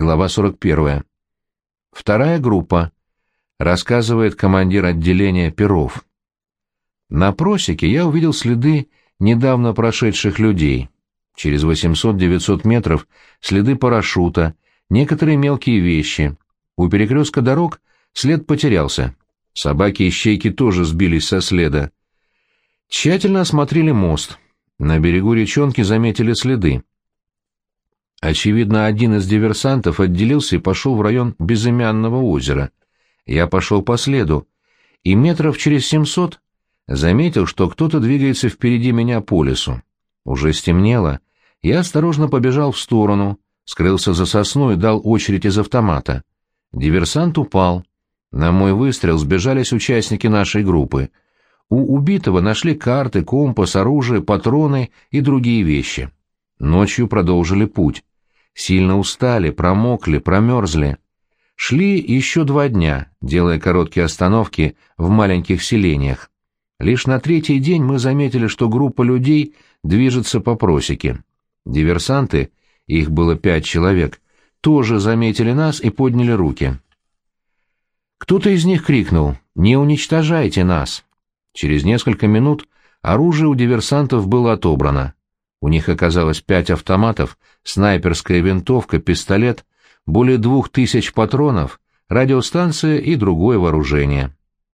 Глава 41. Вторая группа. Рассказывает командир отделения Перов. На просеке я увидел следы недавно прошедших людей. Через 800-900 метров следы парашюта, некоторые мелкие вещи. У перекрестка дорог след потерялся. Собаки-ищейки тоже сбились со следа. Тщательно осмотрели мост. На берегу речонки заметили следы. Очевидно, один из диверсантов отделился и пошел в район безымянного озера. Я пошел по следу, и метров через семьсот заметил, что кто-то двигается впереди меня по лесу. Уже стемнело. Я осторожно побежал в сторону, скрылся за сосной и дал очередь из автомата. Диверсант упал. На мой выстрел сбежались участники нашей группы. У убитого нашли карты, компас, оружие, патроны и другие вещи. Ночью продолжили путь. Сильно устали, промокли, промерзли. Шли еще два дня, делая короткие остановки в маленьких селениях. Лишь на третий день мы заметили, что группа людей движется по просеке. Диверсанты, их было пять человек, тоже заметили нас и подняли руки. Кто-то из них крикнул «Не уничтожайте нас!». Через несколько минут оружие у диверсантов было отобрано. У них оказалось пять автоматов, снайперская винтовка, пистолет, более двух тысяч патронов, радиостанция и другое вооружение.